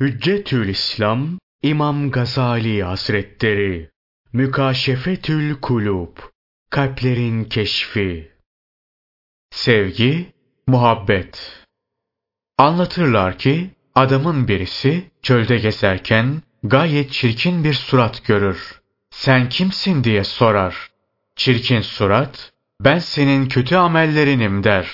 Hüccetül İslam İmam Gazali Hazretleri Mükaşefetül Kulub Kalplerin Keşfi Sevgi, muhabbet Anlatırlar ki adamın birisi çölde gezerken gayet çirkin bir surat görür. Sen kimsin diye sorar. Çirkin surat, ben senin kötü amellerinim der.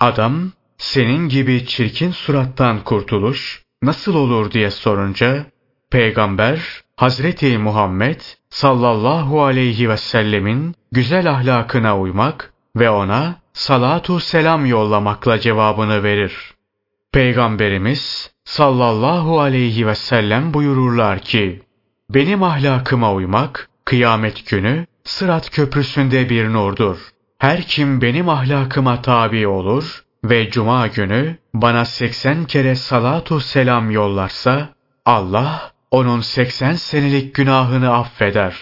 Adam, senin gibi çirkin surattan kurtuluş, nasıl olur diye sorunca peygamber Hazreti Muhammed sallallahu aleyhi ve sellemin güzel ahlakına uymak ve ona salatu selam yollamakla cevabını verir. Peygamberimiz sallallahu aleyhi ve sellem buyururlar ki, benim ahlakıma uymak, kıyamet günü Sırat köprüsünde bir nurdur. Her kim benim ahlakıma tabi olur, ve cuma günü bana 80 kere salatu selam yollarsa Allah onun 80 senelik günahını affeder.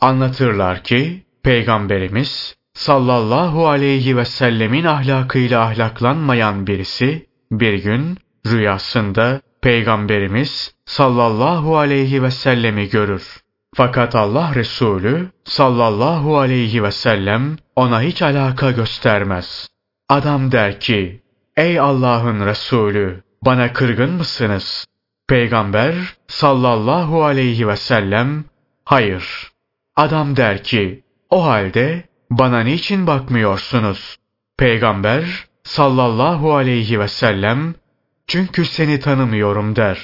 Anlatırlar ki Peygamberimiz sallallahu aleyhi ve sellemin ahlakıyla ahlaklanmayan birisi bir gün rüyasında Peygamberimiz sallallahu aleyhi ve sellemi görür. Fakat Allah Resulü sallallahu aleyhi ve sellem ona hiç alaka göstermez. Adam der ki, ey Allah'ın Resulü, bana kırgın mısınız? Peygamber sallallahu aleyhi ve sellem, hayır. Adam der ki, o halde bana niçin bakmıyorsunuz? Peygamber sallallahu aleyhi ve sellem, çünkü seni tanımıyorum der.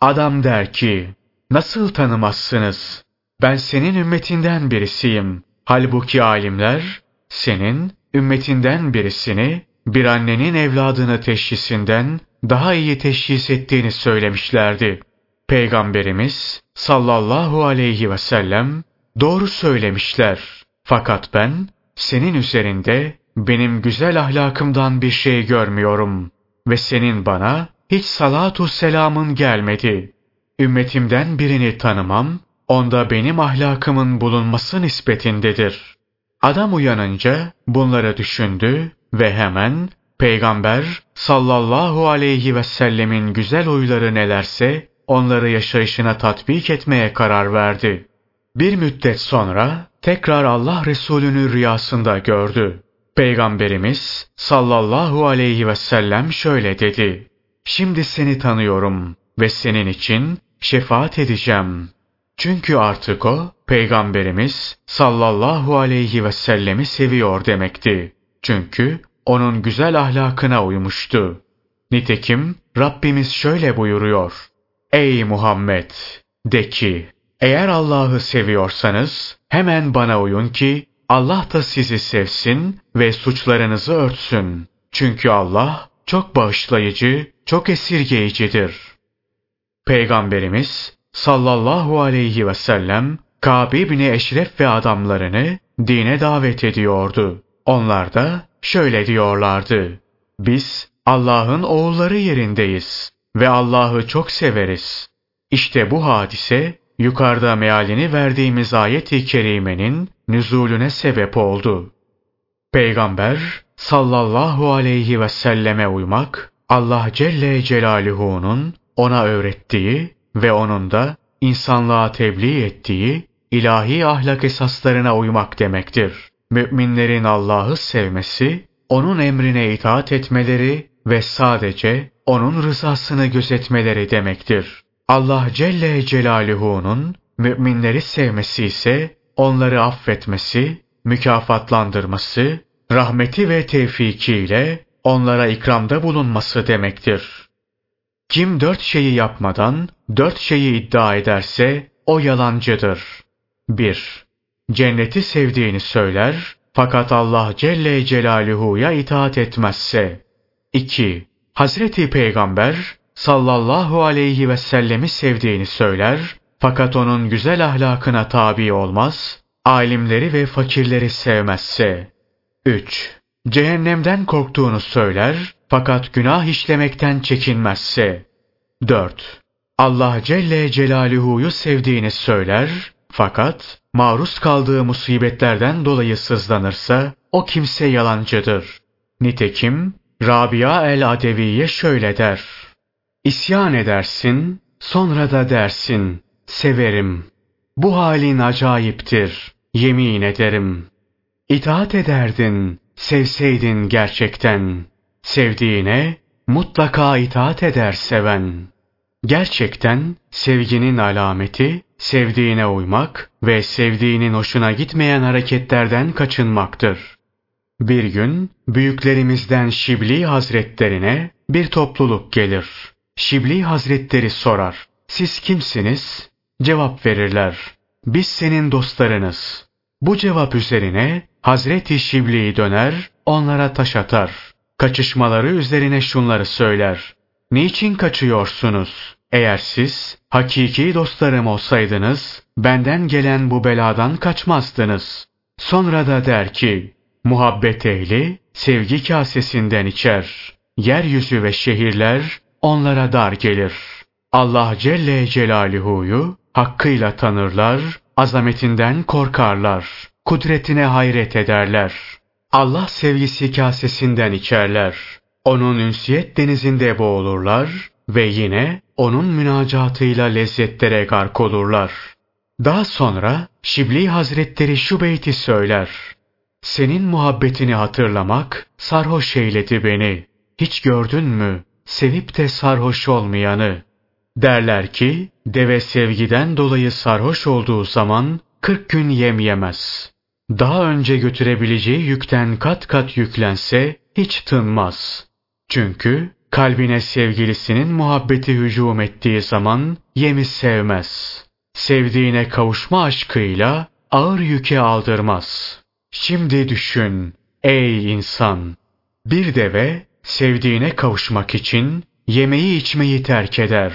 Adam der ki, nasıl tanımazsınız? Ben senin ümmetinden birisiyim. Halbuki alimler, senin ümmetinden birisini bir annenin evladını teşhisinden daha iyi teşhis ettiğini söylemişlerdi. Peygamberimiz sallallahu aleyhi ve sellem doğru söylemişler. Fakat ben senin üzerinde benim güzel ahlakımdan bir şey görmüyorum ve senin bana hiç salatu selamın gelmedi. Ümmetimden birini tanımam, onda benim ahlakımın bulunması nispetindedir. Adam uyanınca bunları düşündü ve hemen Peygamber sallallahu aleyhi ve sellemin güzel huyları nelerse onları yaşayışına tatbik etmeye karar verdi. Bir müddet sonra tekrar Allah Resulü'nü rüyasında gördü. Peygamberimiz sallallahu aleyhi ve sellem şöyle dedi. Şimdi seni tanıyorum ve senin için şefaat edeceğim. Çünkü artık o Peygamberimiz sallallahu aleyhi ve sellemi seviyor demekti. Çünkü onun güzel ahlakına uymuştu. Nitekim Rabbimiz şöyle buyuruyor. Ey Muhammed! De ki, eğer Allah'ı seviyorsanız hemen bana uyun ki Allah da sizi sevsin ve suçlarınızı örtsün. Çünkü Allah çok bağışlayıcı, çok esirgeyicidir. Peygamberimiz sallallahu aleyhi ve sellem Kabe İbni Eşref ve adamlarını dine davet ediyordu. Onlar da şöyle diyorlardı. Biz Allah'ın oğulları yerindeyiz ve Allah'ı çok severiz. İşte bu hadise yukarıda mealini verdiğimiz ayet-i kerimenin nüzulüne sebep oldu. Peygamber sallallahu aleyhi ve selleme uymak Allah Celle Celaluhu'nun ona öğrettiği ve onun da insanlığa tebliğ ettiği ilahi ahlak esaslarına uymak demektir. Müminlerin Allah'ı sevmesi, onun emrine itaat etmeleri ve sadece onun rızasını gözetmeleri demektir. Allah Celle Celaluhu'nun müminleri sevmesi ise onları affetmesi, mükafatlandırması, rahmeti ve tevfikiyle onlara ikramda bulunması demektir. Kim dört şeyi yapmadan dört şeyi iddia ederse o yalancıdır. 1. Cenneti sevdiğini söyler fakat Allah Celle Celaluhu'ya itaat etmezse. 2. Hazreti Peygamber sallallahu aleyhi ve sellemi sevdiğini söyler fakat onun güzel ahlakına tabi olmaz, alimleri ve fakirleri sevmezse. 3. Cehennemden korktuğunu söyler fakat günah işlemekten çekinmezse. 4. Allah Celle Celaluhu'yu sevdiğini söyler fakat maruz kaldığı musibetlerden dolayı sızlanırsa o kimse yalancıdır. Nitekim Rabia el-Adeviye şöyle der. İsyan edersin, sonra da dersin, severim. Bu halin acayiptir, yemin ederim. İtaat ederdin, sevseydin gerçekten. Sevdiğine mutlaka itaat eder seven. Gerçekten sevginin alameti, sevdiğine uymak ve sevdiğinin hoşuna gitmeyen hareketlerden kaçınmaktır. Bir gün büyüklerimizden Şibli Hazretlerine bir topluluk gelir. Şibli Hazretleri sorar. Siz kimsiniz? Cevap verirler. Biz senin dostlarınız. Bu cevap üzerine Hazreti Şibli döner, onlara taş atar. Kaçışmaları üzerine şunları söyler. Niçin kaçıyorsunuz? Eğer siz hakiki dostlarım olsaydınız, benden gelen bu beladan kaçmazdınız. Sonra da der ki, muhabbet ehli sevgi kasesinden içer. Yeryüzü ve şehirler onlara dar gelir. Allah Celle Celaluhu'yu hakkıyla tanırlar, azametinden korkarlar, kudretine hayret ederler. Allah sevgisi kasesinden içerler. Onun ünsiyet denizinde boğulurlar ve yine onun münacatıyla lezzetlere gark olurlar. Daha sonra Şibli Hazretleri şu beyti söyler. Senin muhabbetini hatırlamak sarhoş eyledi beni. Hiç gördün mü sevip de sarhoş olmayanı? Derler ki deve sevgiden dolayı sarhoş olduğu zaman kırk gün yem yemez. Daha önce götürebileceği yükten kat kat yüklense hiç tınmaz. Çünkü kalbine sevgilisinin muhabbeti hücum ettiği zaman yemi sevmez. Sevdiğine kavuşma aşkıyla ağır yüke aldırmaz. Şimdi düşün ey insan. Bir deve sevdiğine kavuşmak için yemeği içmeyi terk eder.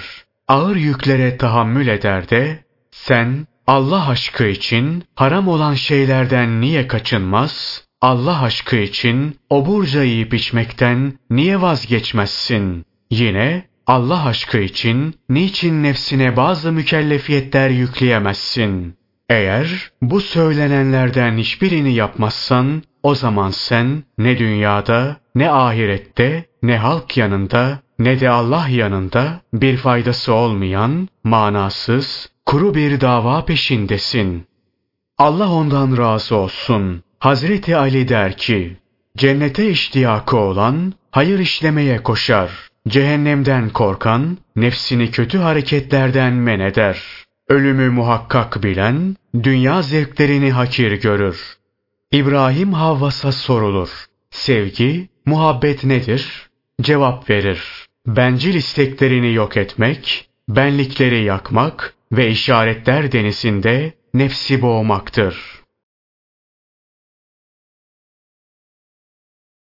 Ağır yüklere tahammül eder de sen Allah aşkı için haram olan şeylerden niye kaçınmaz? Allah aşkı için oburca yiyip içmekten niye vazgeçmezsin? Yine Allah aşkı için niçin nefsine bazı mükellefiyetler yükleyemezsin? Eğer bu söylenenlerden hiçbirini yapmazsan o zaman sen ne dünyada ne ahirette ne halk yanında ne de Allah yanında bir faydası olmayan, manasız, kuru bir dava peşindesin. Allah ondan razı olsun. Hazreti Ali der ki, cennete iştiyakı olan hayır işlemeye koşar. Cehennemden korkan nefsini kötü hareketlerden men eder. Ölümü muhakkak bilen dünya zevklerini hakir görür. İbrahim Havvas'a sorulur. Sevgi, muhabbet nedir? Cevap verir. Bencil isteklerini yok etmek, benlikleri yakmak ve işaretler denizinde nefsi boğmaktır.